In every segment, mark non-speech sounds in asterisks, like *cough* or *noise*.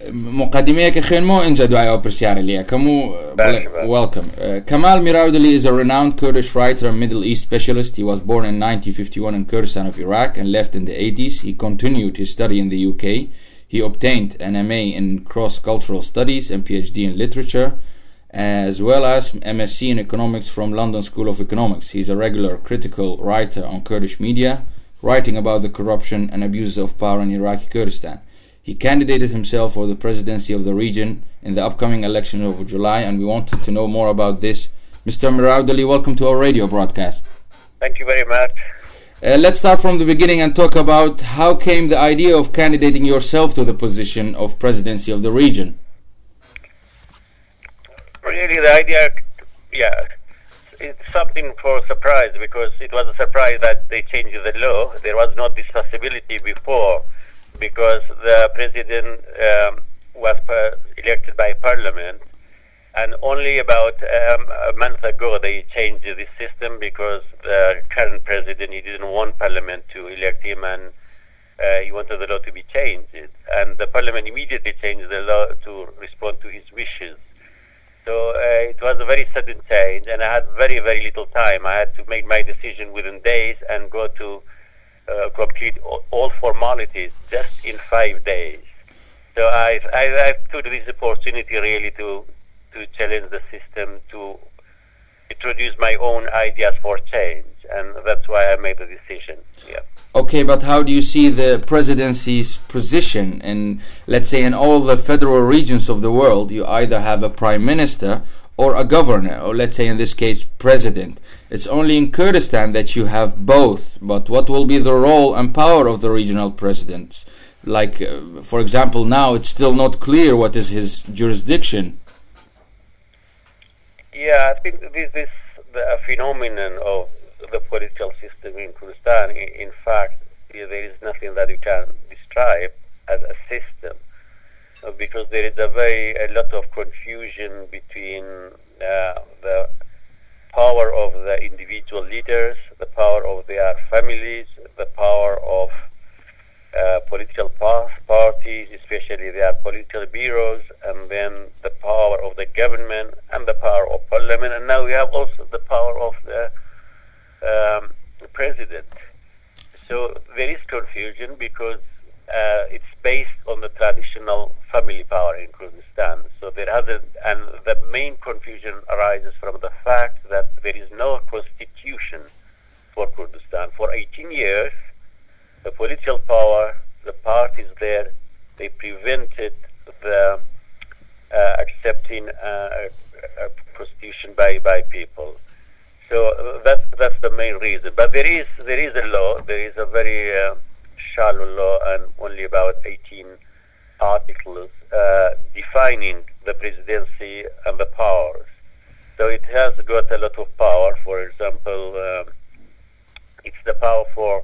Muqaddimia ka khenmo inja duai o. Kamu welcome. Uh, Kamal Mirawdeli is a renowned Kurdish writer and Middle East specialist. He was born in 1951 in Kurdistan of Iraq and left in the 80s. He continued his study in the UK. He obtained an MA in cross-cultural studies and PhD in literature as well as MSc in economics from London School of Economics. He's a regular critical writer on Kurdish media, writing about the corruption and abuses of power in Iraqi Kurdistan he candidated himself for the presidency of the region in the upcoming election of July, and we wanted to know more about this. Mr. Mirawdeli, welcome to our radio broadcast. Thank you very much. Uh, let's start from the beginning and talk about how came the idea of candidating yourself to the position of presidency of the region. Really, the idea, yeah, it's something for surprise because it was a surprise that they changed the law. There was not this possibility before because the president um, was elected by parliament, and only about um, a month ago they changed the system because the current president he didn't want parliament to elect him and. Uh, he wanted the law to be changed, and the parliament immediately changed the law to respond to his wishes. So uh, it was a very sudden change, and I had very, very little time. I had to make my decision within days and go to uh, complete all formalities just in five days. So I, I, I took this opportunity really to to challenge the system, to introduce my own ideas for change, and that's why I made the decision. Yeah. Okay, but how do you see the presidency's position in, let's say, in all the federal regions of the world? You either have a prime minister or a governor, or let's say in this case, president. It's only in Kurdistan that you have both, but what will be the role and power of the regional presidents? Like, uh, for example, now it's still not clear what is his jurisdiction. Yeah, I think this is the phenomenon of the political system in Kurdistan. In, in fact, there is nothing that you can describe as a system because there is a very a lot of confusion between uh, the power of the individual leaders, the power of their families, the power of uh, political parties, especially their political bureaus, and then the power of the government and the power of parliament, and now we have also the power of the, um, president. So there is confusion because uh, it's based on the traditional family power in Kurdistan. So there hasn't, and the main confusion arises from the fact that there is no constitution for Kurdistan. For 18 years, the political power, the parties there, they prevented the uh, accepting uh, a constitution by, by people. So uh, that's that's the main reason. But there is there is a law. There is a very uh, shallow law and only about 18 articles uh, defining the presidency and the powers. So it has got a lot of power. For example, um, it's the power for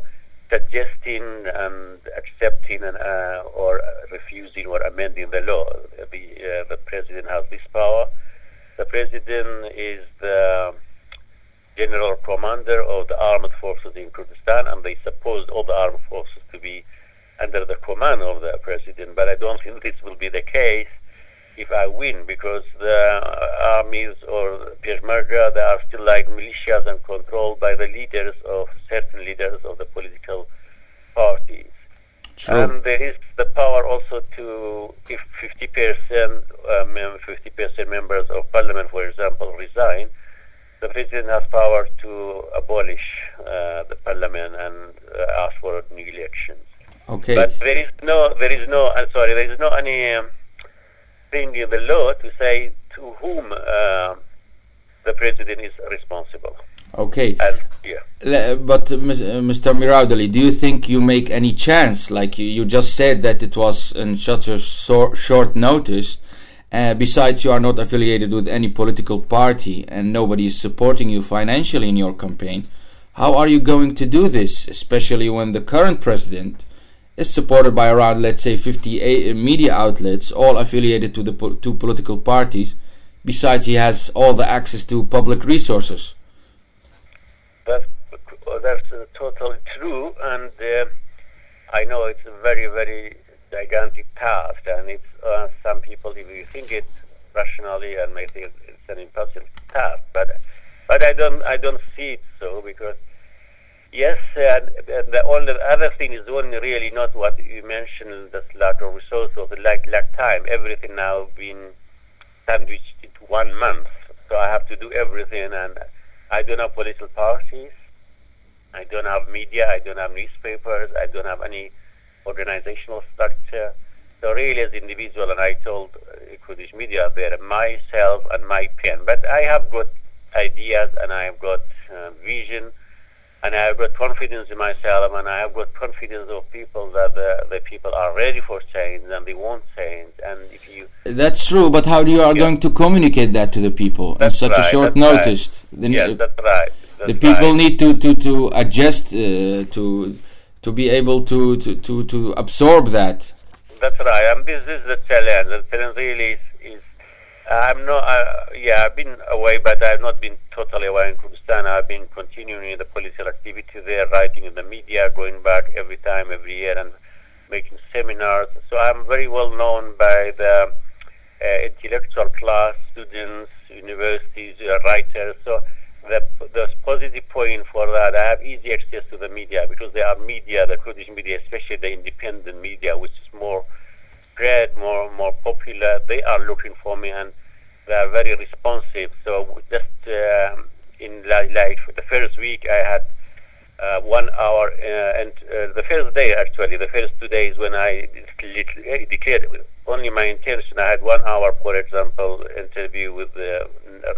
suggesting and accepting and, uh, or refusing or amending the law. The, uh, the president has this power. The president is the general commander of the armed forces in Kurdistan, and they suppose all the armed forces to be under the command of the president. But I don't think this will be the case if I win, because the armies or Peshmerga they are still like militias and controlled by the leaders of certain leaders of the political parties. True. And there is the power also to, if 50%, um, 50% members of parliament, for example, resign, the president has power to abolish uh, the parliament and uh, ask for new elections. Okay. But there is no, there is no, I'm sorry, there is no any um, thing in the law to say to whom uh, the president is responsible. Okay. And, yeah. But uh, Mr. Mirawdeli, do you think you make any chance? Like you, you just said that it was in such a so short notice uh, besides, you are not affiliated with any political party and nobody is supporting you financially in your campaign. How are you going to do this, especially when the current president is supported by around, let's say, 58 media outlets, all affiliated to the po two political parties? Besides, he has all the access to public resources. That's, that's uh, totally true, and uh, I know it's a very, very gigantic task, and it's uh, some people, if you think it rationally, and may think it's an impossible task, but but I don't I don't see it so because yes, and, the only other thing is only really not what you mentioned, the lack of resources, lack lack time. Everything now been sandwiched into one month, so I have to do everything, and I don't have political parties. I don't have media. I don't have newspapers. I don't have any organizational structure. So really, as individual, and I told uh, Kurdish media there, myself and my pen. But I have got ideas, and I have got uh, vision, and I have got confidence in myself, and I have got confidence of people that the, the people are ready for change and they want change. And if you that's true, but how do you are yeah. going to communicate that to the people that's in such right, a short notice? Right. yes, that's right. That's the people right. need to to to adjust uh, to to be able to, to, to, to absorb that. That's right. And this is the challenge. The challenge really is I'm not, uh, yeah, I've been away, but I've not been totally away in Kurdistan. I've been continuing the political activity there, writing in the media, going back every time, every year, and making seminars. So I'm very well known by the uh, intellectual class, students, universities, uh, writers. So the, the positive point for that, I have easy access to the media because there are media, the Kurdish media, especially the independent media, which is more spread, more more popular. They are looking for me and they are very responsive. So just um, in like, like the first week, I had uh, one hour, uh, and uh, the first day actually, the first two days when I declared only my intention, I had one hour, for example, interview with the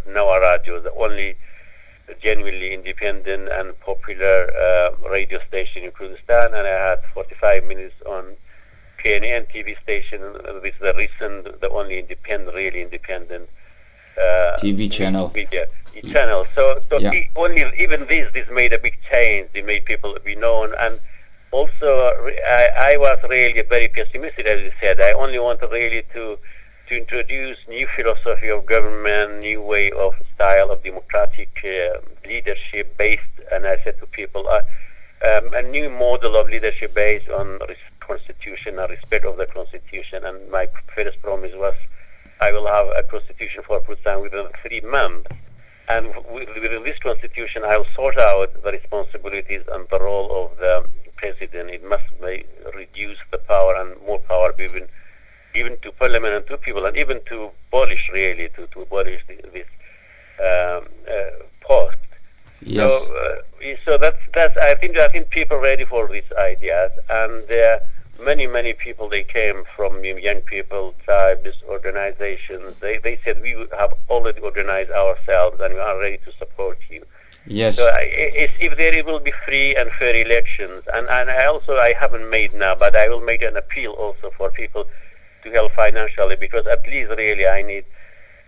Nawa Radio, the only genuinely independent and popular uh, radio station in Kurdistan, and I had 45 minutes on KNN TV station. This is the recent, the only independent, really independent uh, TV channel. Media channel. So, so yeah. only even this, this made a big change. It made people be known, and also I, I was really very pessimistic, as you said. I only wanted really to to introduce new philosophy of government, new way of style of democratic uh, leadership based, and I said to people, uh, um, a new model of leadership based on res- constitution and respect of the constitution. And my first promise was, I will have a constitution for Kurdistan within three months. And within this constitution, I'll sort out the responsibilities and the role of the president. It must reduce the power and more power given even to parliament and to people, and even to abolish really to, to abolish this um, uh, post. Yes. So, uh, so that's that's I think I think people are ready for these ideas, and uh, many many people they came from young people, tribes, organizations. They they said we have already organized ourselves and we are ready to support you. Yes. So if there will be free and fair elections, and and I also I haven't made now, but I will make an appeal also for people to help financially because at least really I need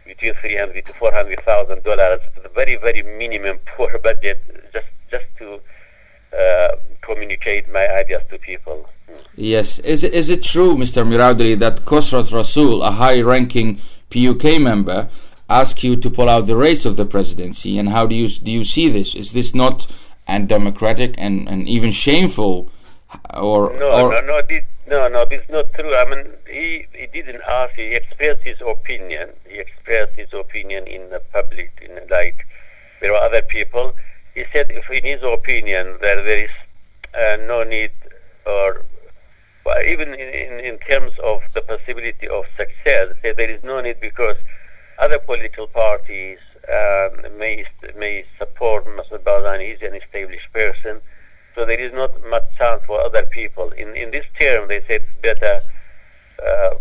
between three hundred to four hundred thousand dollars, the very very minimum *laughs* poor budget, just just to uh, communicate my ideas to people. Yes, is it, is it true, Mr. Miraudli, that Kosrat Rasul, a high-ranking PUK member, asked you to pull out the race of the presidency? And how do you do you see this? Is this not undemocratic and, and even shameful? Or no, or no, no, this, no, no, this is not true. I mean, he, he didn't ask. He expressed his opinion. He expressed his opinion in the public, in the, like there were other people. He said, if in his opinion, that there is uh, no need, or even in, in, in terms of the possibility of success, said there is no need because other political parties um, may may support Masoud Barzani. He's an established person so there is not much chance for other people. In in this term, they said it's better uh,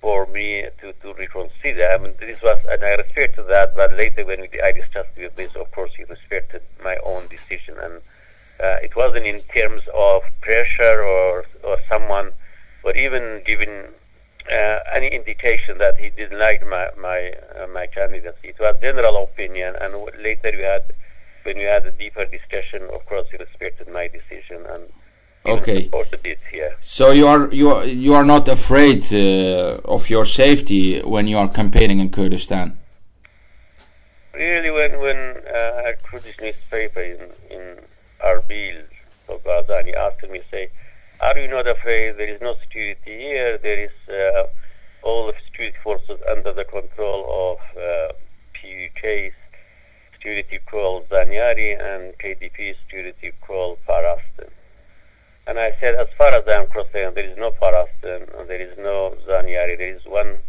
for me to, to reconsider. I mean, this was, and I referred to that. But later, when we, I discussed with this, of course, he respected my own decision, and uh, it wasn't in terms of pressure or or someone, or even giving uh, any indication that he didn't like my my uh, my candidacy. It was general opinion, and later we had when we had a deeper discussion, of course, he respected my decision and okay. supported it. Yeah. So you are you are you are not afraid uh, of your safety when you are campaigning in Kurdistan. Really, when when uh, a Kurdish newspaper in in Arbil, Barzani, asked me, say, Are you not afraid? There is no security here. There is uh, all the security forces under the control of uh, PUK's security called Zanyari and KDP security called Parastin. And I said, as far as I'm concerned, there is no Parastin, there is no Zanyari, there is one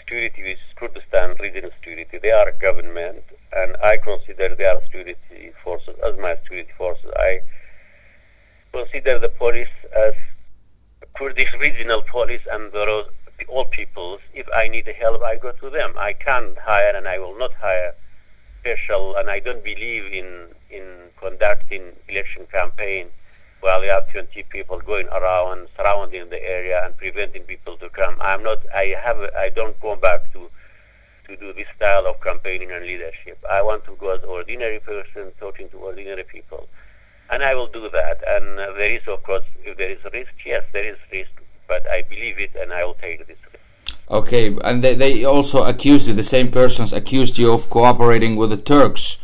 security which is Kurdistan regional security. They are government, and I consider they are security forces as my security forces. I consider the police as Kurdish regional police and the all peoples. If I need help, I go to them. I can't hire, and I will not hire special. And I don't believe in in conducting election campaign while you have 20 people going around surrounding the area and preventing people to come. I'm not. I have. I don't go back to to do this style of campaigning and leadership. I want to go as ordinary person talking to ordinary people, and I will do that. And uh, there is, of course, if there is risk, yes, there is risk, but I believe it, and I will take this risk. Okay, and they, they also accused you, the same persons accused you of cooperating with the Turks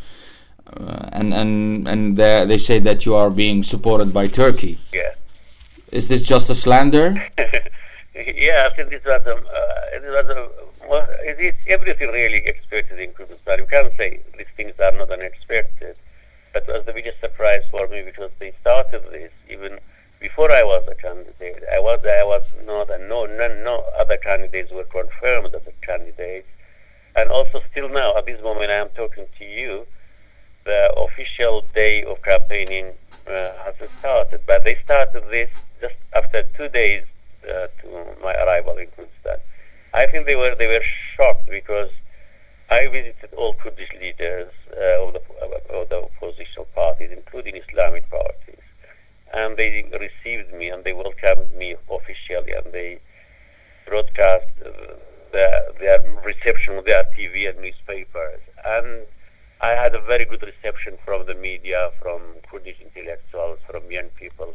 uh, and and and they say that you are being supported by Turkey. Yeah. Is this just a slander? *laughs* yeah, I think this was a, uh, it was a, well, it is everything really expected in Kurdistan. You can't say these things are not unexpected, but it was the biggest surprise for me because they started this even before I was a candidate. I was I was not and no no no other candidates were confirmed as a candidate, and also still now at this moment I am talking to you the official day of campaigning uh, has started. But they started this just after two days uh, to my arrival in Kurdistan. I think they were they were shocked because I visited all Kurdish leaders uh, of, the, of the opposition parties, including Islamic parties, and they received me and they welcomed me officially and they broadcast uh, their reception with their TV and newspapers and I had a very good reception from the media, from Kurdish intellectuals, from young people.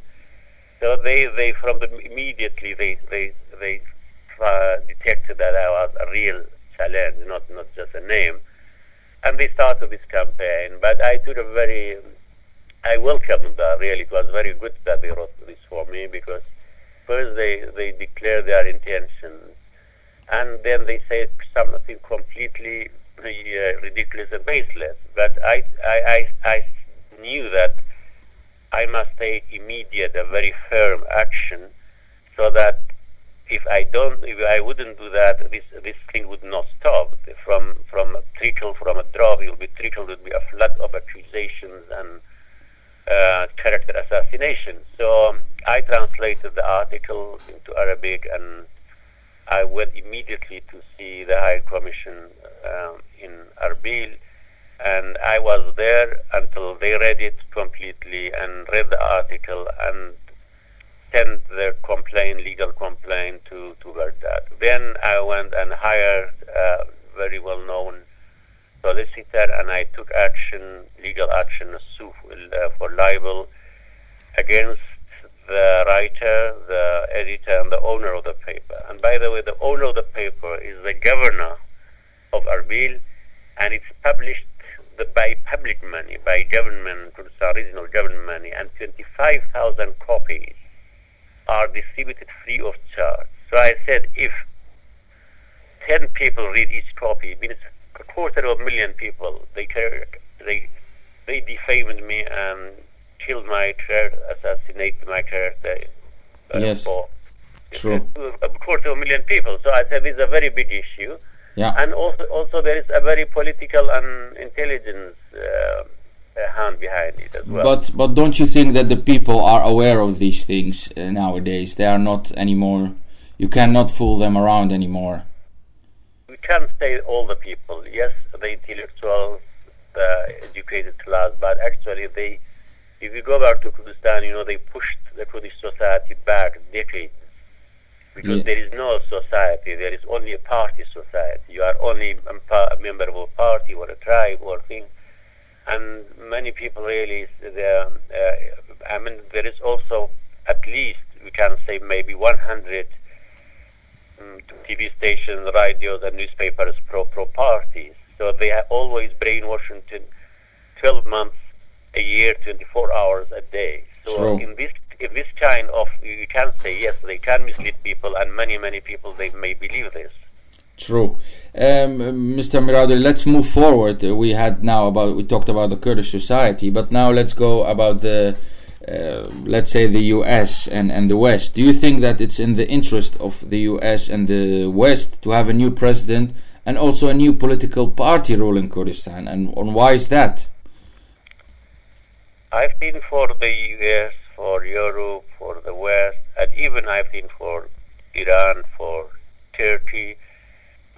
So they, they from the immediately they they they uh, detected that I was a real challenge, not not just a name, and they started this campaign. But I took a very I welcomed that. Really, it was very good that they wrote this for me because first they they declared their intentions, and then they said something completely uh, ridiculous and baseless. But I, I, I, I knew that I must take immediate, a very firm action, so that if I don't, if I wouldn't do that, this this thing would not stop. From from a trickle, from a drop, it will be trickle. It will be a flood of accusations and uh, character assassination. So I translated the article into Arabic and I went immediately to see the High Commission um, in Arbil, and I was there until they read it completely and read the article and sent their complaint, legal complaint, to to Baghdad. Then I went and hired a very well-known solicitor, and I took action, legal action, uh, for libel against the writer, the editor, and the owner of the paper. And by the way, the owner of the paper is the governor of Arbil, and it's published the, by public money, by government, Kurdistan regional government money, and 25,000 copies are distributed free of charge. So I said, if 10 people read each copy, means a quarter of a million people, they, they, they defamed me and killed my character, assassinated my character. Uh, yes. For, True. A quarter of a million people. So I said this is a very big issue. Yeah. And also, also there is a very political and intelligence uh, hand behind it as well. But but don't you think that the people are aware of these things uh, nowadays? They are not anymore. You cannot fool them around anymore. We can't say all the people. Yes, the intellectuals, the educated class, but actually they if you go back to Kurdistan, you know, they pushed the Kurdish society back decades because yeah. there is no society. There is only a party society. You are only a member of a party or a tribe or thing. And many people really, uh, I mean, there is also at least, we can say maybe 100 um, TV stations, radios, and newspapers pro pro parties. So they are always brainwashing 12 months a year, 24 hours a day. So True. in this in this kind of, you can say yes, they can mislead people, and many many people they may believe this. True, um, Mr. Miraudli. Let's move forward. We had now about we talked about the Kurdish society, but now let's go about the uh, let's say the US and, and the West. Do you think that it's in the interest of the US and the West to have a new president and also a new political party ruling Kurdistan? And, and why is that? I've been for the US, for Europe, for the West, and even I've been for Iran, for Turkey.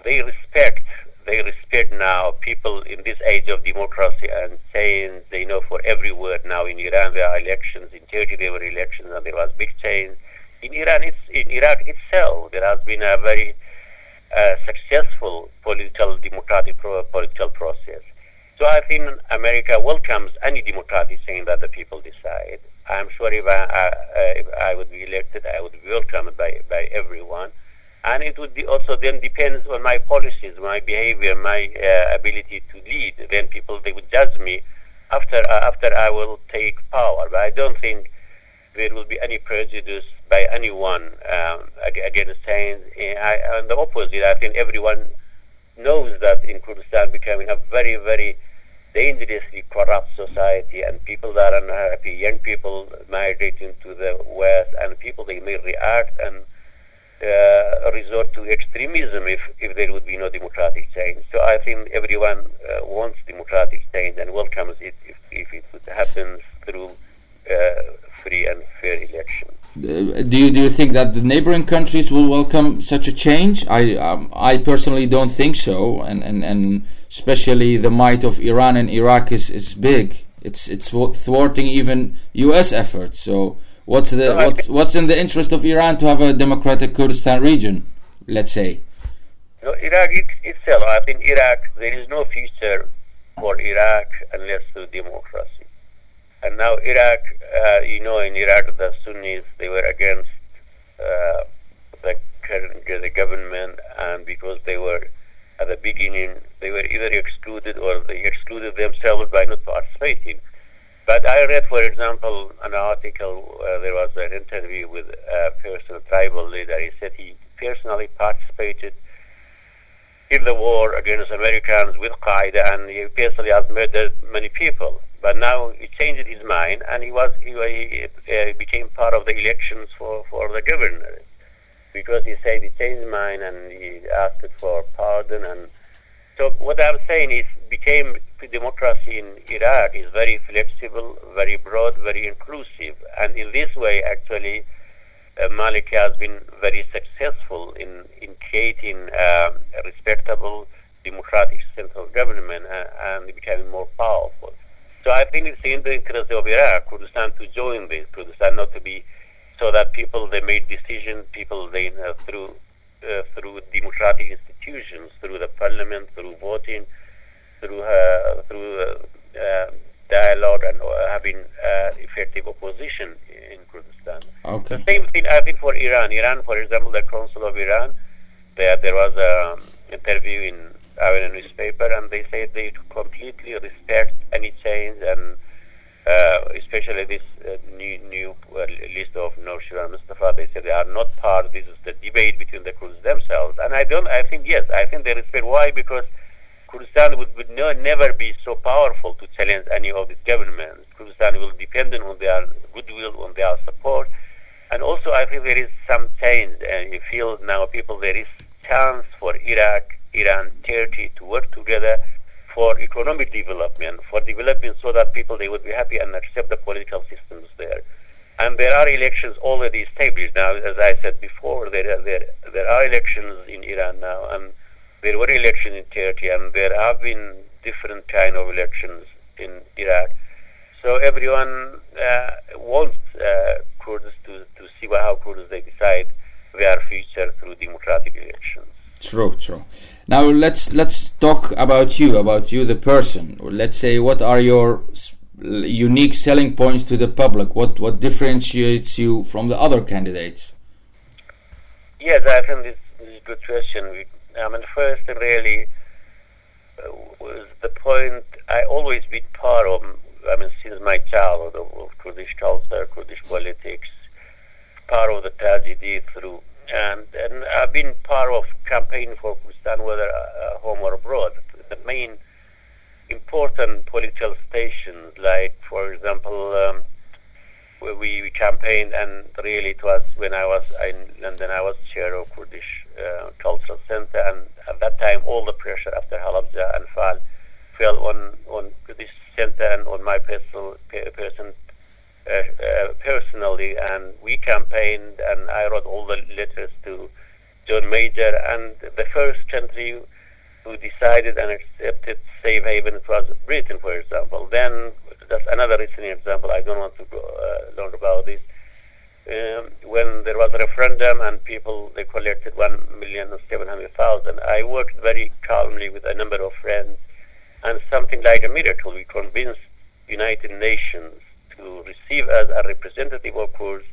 They respect they respect now people in this age of democracy and saying they know for every word now in Iran there are elections, in Turkey there were elections and there was big change. In Iran, it's, in Iraq itself, there has been a very uh, successful political, democratic pro- political process. So I think America welcomes any democratic saying that the people decide. I'm sure if I, I, if I would be elected, I would be welcomed by, by everyone and it would be also then depends on my policies, my behavior, my uh, ability to lead. Then people they would judge me after uh, after I will take power. But I don't think there will be any prejudice by anyone um, against. I, on the opposite, I think everyone knows that in Kurdistan becoming a very very dangerously corrupt society and people that are unhappy, young people migrating to the west, and people they may react and uh, resort to extremism if, if there would be no democratic change. So I think everyone uh, wants democratic change and welcomes it if, if it happens through uh, free and fair elections. Uh, do you do you think that the neighboring countries will welcome such a change? I um, I personally don't think so, and, and, and especially the might of Iran and Iraq is, is big. It's it's thwarting even U.S. efforts. So What's the what's what's in the interest of Iran to have a democratic Kurdistan region? Let's say. No, Iraq itself. I think Iraq. There is no future for Iraq unless through democracy. And now Iraq, uh, you know, in Iraq the Sunnis they were against uh, the current the government, and because they were at the beginning they were either excluded or they excluded themselves by not participating. But I read, for example, an article, uh, there was an interview with a personal tribal leader. He said he personally participated in the war against Americans with Qaeda and he personally has murdered many people. But now he changed his mind and he was he, he uh, became part of the elections for, for the governor because he said he changed his mind and he asked for pardon and so what I'm saying is became democracy in Iraq is very flexible, very broad, very inclusive, and in this way, actually, uh, Maliki has been very successful in in creating uh, a respectable democratic central government uh, and becoming more powerful. So I think it's in the interest of Iraq, Kurdistan, to join this, Kurdistan not to be so that people they made decisions, people they uh, through uh, through democratic institutions, through the parliament, through voting, through uh, through uh, dialogue and having effective opposition in Kurdistan. Okay. The same thing I think for Iran. Iran, for example, the Council of Iran, there there was an interview in our newspaper, and they said they completely respect any change and uh, especially this uh, new, new uh, list of Noor and Mustafa, they say they are not part. This is the debate between the Kurds themselves, and I don't. I think yes, I think they respect. Why? Because Kurdistan would, would no, never be so powerful to challenge any of these governments. Kurdistan will depend on their goodwill, on their support, and also I think there is some change. And you feel now people there is chance for Iraq, Iran, Turkey to work together for economic development, for development so that people they would be happy and accept the political systems there. And there are elections already established now. As I said before, there are, there, there are elections in Iran now, and there were elections in Turkey, and there have been different kind of elections in Iraq. So everyone uh, wants uh, Kurds to, to see how Kurds they decide their future through democratic elections. True, true. Now let's let's talk about you, about you the person. Let's say what are your unique selling points to the public? What what differentiates you from the other candidates? Yes, I think this, this is a good question. I mean, first and really uh, was the point I always been part of I mean, since my childhood of, of Kurdish culture, Kurdish politics, part of the tragedy through, and and I've been part of campaign for Kurdistan, whether uh, home or abroad. The main important political stations, like for example. Um, we, we campaigned, and really it was when I was in London, I was chair of Kurdish uh, Cultural Center, and at that time all the pressure after Halabja and Fal fell on on this center and on my personal person uh, uh, personally, and we campaigned, and I wrote all the letters to John Major, and the first country who decided and accepted safe haven was Britain, for example. Then that's another recent example. I don't want to go uh, learn about this. Um, when there was a referendum and people they collected one million seven hundred thousand, I worked very calmly with a number of friends, and something like a miracle, we convinced United Nations to receive us a representative of Kurds,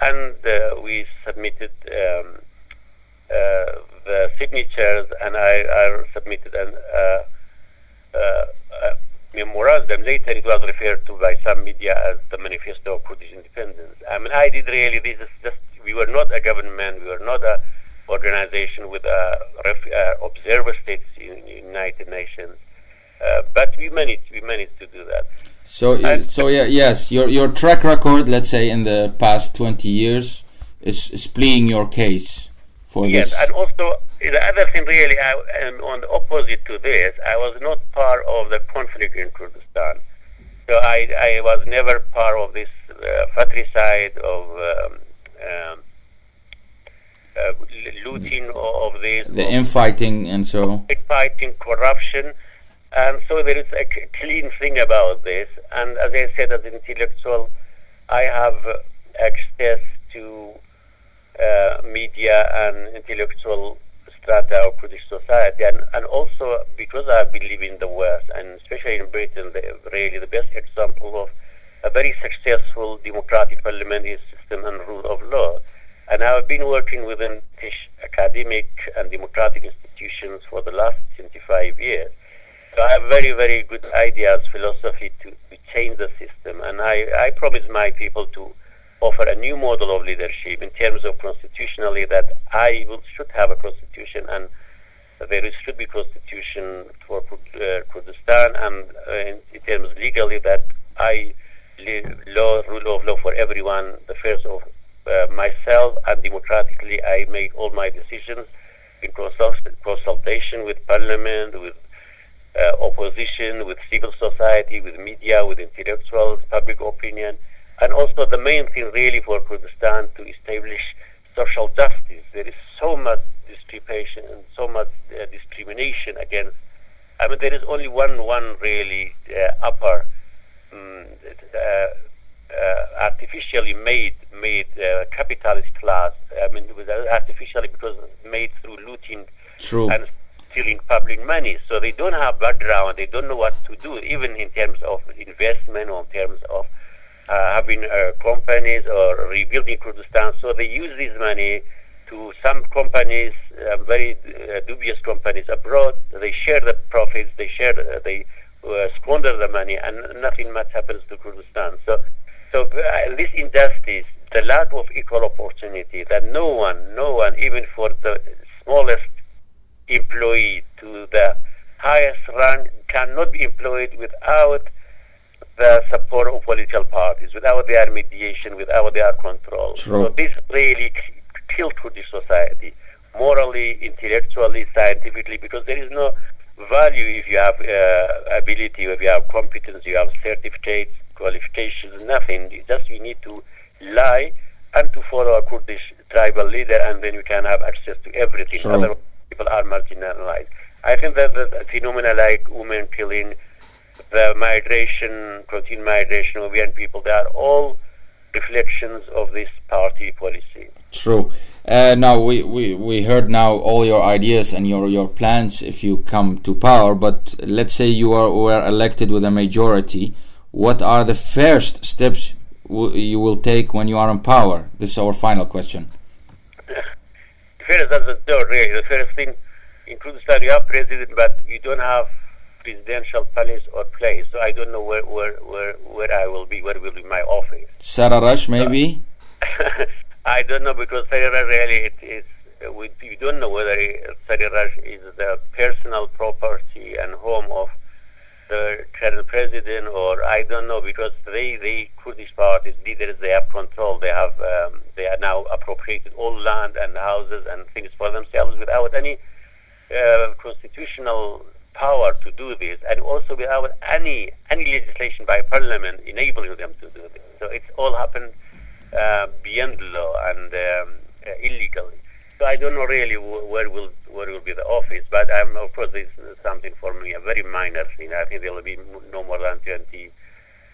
and uh, we submitted um, uh, the signatures, and I, I submitted an. Uh, uh, memorandum. Later, it was referred to by some media as the Manifesto of Kurdish Independence. I mean, I did really this is just we were not a government, we were not a organization with a ref, uh, observer states in United Nations, uh, but we managed we managed to do that. So, and so yeah, yes, your your track record, let's say, in the past twenty years, is, is pleading your case for yes, this. and also the other thing, really, I, and on the opposite to this, I was not part of the conflict in Kurdistan. So I, I was never part of this uh, fratricide of um, um, uh, looting of this. The infighting and so. Infighting, corruption. And so there is a clean thing about this. And as I said, as an intellectual, I have access to uh, media and intellectual strata of Kurdish society, and, and also because I believe in the West, and in Britain, really the best example of a very successful democratic parliamentary system and rule of law. And I've been working within British academic and democratic institutions for the last 25 years. So I have very, very good ideas, philosophy to, to change the system. And I, I promise my people to offer a new model of leadership in terms of constitutionally that I will, should have a constitution and there should be constitution for uh, Kurdistan and uh, in, in, terms legally that I law rule of law for everyone the first of uh, myself and democratically I make all my decisions in consult consultation with parliament with uh, opposition with civil society with media with intellectuals public opinion and also the main thing really for Kurdistan to establish social justice. There is so much discrimination and so much uh, discrimination against. I mean, there is only one one really uh, upper, um, uh, artificially made made uh, capitalist class. I mean, it was artificially because made through looting True. and stealing public money. So they don't have background. They don't know what to do, even in terms of investment or in terms of uh, having uh, companies or rebuilding Kurdistan. So they use this money to some companies, uh, very uh, dubious companies abroad. They share the profits, they share, the, they uh, squander the money, and nothing much happens to Kurdistan. So, so uh, this injustice, the lack of equal opportunity, that no one, no one, even for the smallest employee to the highest rank, cannot be employed without the support of political parties, without their mediation, without their control. True. So this really killed Kurdish society, morally, intellectually, scientifically, because there is no value if you have uh, ability, if you have competence, you have certificates, qualifications, nothing. just you need to lie and to follow a Kurdish tribal leader, and then you can have access to everything. Sure. Other people are marginalized. I think that the phenomena like women killing, the migration, routine migration of young people, they are all reflections of this party policy. True. Uh, now we, we, we heard now all your ideas and your, your plans if you come to power, but let's say you are were elected with a majority. What are the first steps you will take when you are in power? This is our final question. *laughs* first, that's the really. The first thing in Kurdistan, you have president, but you don't have presidential palace or place. So I don't know where where where, where I will be. Where will be my office? Sararash, maybe. *laughs* I don't know because Sararash really it is. We, we don't know whether Sararash is the personal property and home of the current president, or I don't know because they, the Kurdish parties leaders, they have control. They have, um, they are now appropriated all land and houses and things for themselves without any uh, constitutional power to do this, and also without any any legislation by parliament enabling them to do this. So it's all happened uh, beyond law and um, uh, illegally. So I don't know really where will where will be the office, but um, of course this is something for me a very minor thing. I think there will be no more than 20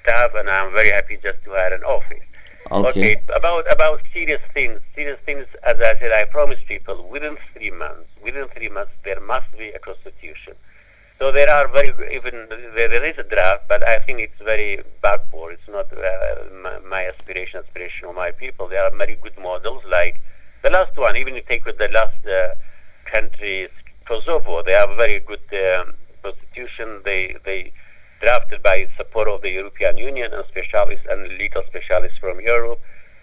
staff, and I'm very happy just to have an office. Okay. okay. About about serious things. Serious things. As I said, I promise people within three months. Within three months, there must be a constitution. So there are very even there, is a draft, but I think it's very backward. It's not uh, my, my aspiration, aspiration of my people. There are very good models like the last one, even if you take with the last uh, country, Kosovo, they have very good um, constitution. They they drafted by support of the European Union and specialists and legal specialists from Europe.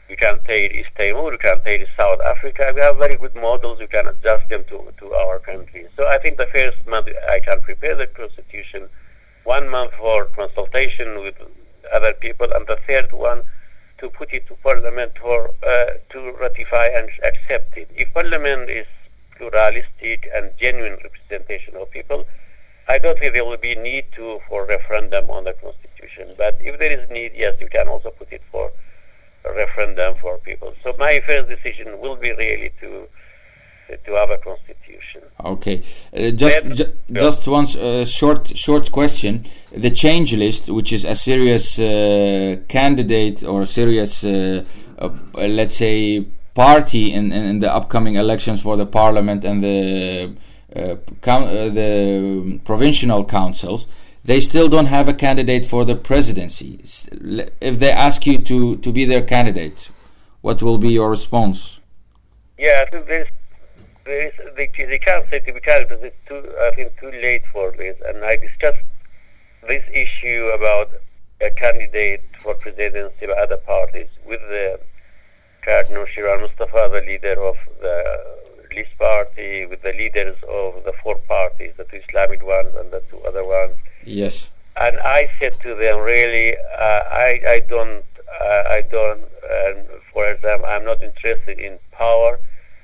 You can take East Timor, you can take South Africa. We have very good models. You can adjust them to, to our country. So I think the first month I can prepare the constitution, one month for consultation with other people, and the third one to put it to Parliament for uh, to ratify and accept it. If Parliament is pluralistic and genuine representation of people, I don't think there will be need to for referendum on the constitution. But if there is need, yes, you can also put it for referendum for people. So my first decision will be really to to have a constitution. Okay, uh, just then, ju just one uh, short short question. The change list, which is a serious uh, candidate or a serious, uh, uh, let's say, party in, in, the upcoming elections for the parliament and the uh, the provincial councils, they still don't have a candidate for the presidency. If they ask you to, to be their candidate, what will be your response? Yeah, there's they, they can't say to be carried because it's too, I think, too late for this. And I discussed this issue about a candidate for presidency by other parties with the Kak Nawshirwan Mustafa, the leader of the List Party, with the leaders of the four parties, the two Islamic ones and the two other ones. Yes. And I said to them, really, uh, I, I don't, uh, I don't, uh, for example, I'm not interested in power.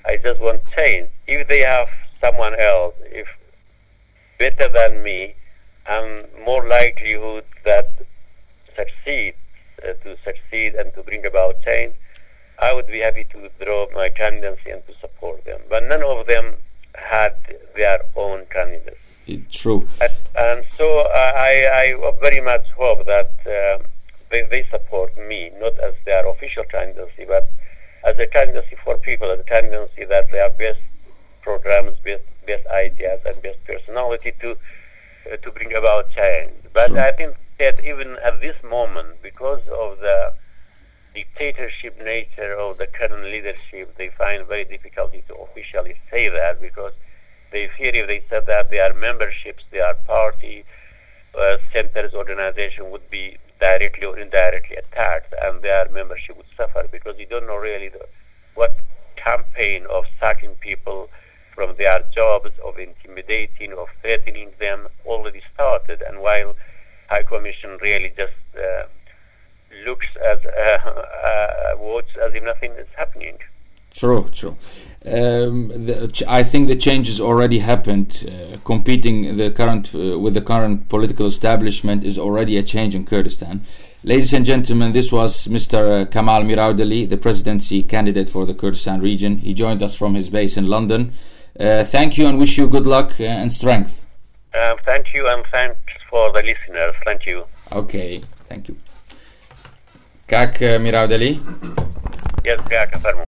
I just want change. If they have someone else, if better than me, I'm more likelihood that succeed uh, to succeed and to bring about change. I would be happy to withdraw my candidacy and to support them. But none of them had their own candidates. It's true. And, and so uh, I, I very much hope that uh, they, they support me, not as their official candidacy, but as a tendency for people, as a tendency that they have best programs, best, best ideas, and best personality to uh, to bring about change. But sure. I think that even at this moment, because of the dictatorship nature of the current leadership, they find very difficulty to officially say that because they fear if they said that they are memberships, their party uh, centers, organization would be directly or indirectly attacked, and their membership would suffer because you don't know really the, what campaign of sacking people from their jobs, of intimidating, of threatening them already started, and while High Commission really just uh, looks as uh, *laughs* uh, watch as if nothing is happening. True, true. Um, the, I think the changes already happened. Uh, competing the current uh, with the current political establishment is already a change in Kurdistan. Ladies and gentlemen, this was Mr. Uh, Kamal Mirawdeli, the presidency candidate for the Kurdistan region. He joined us from his base in London. Uh, thank you and wish you good luck uh, and strength. Um, thank you and thanks for the listeners. Thank you. Okay, thank you. Kak Mirawdeli? Yes, Kak,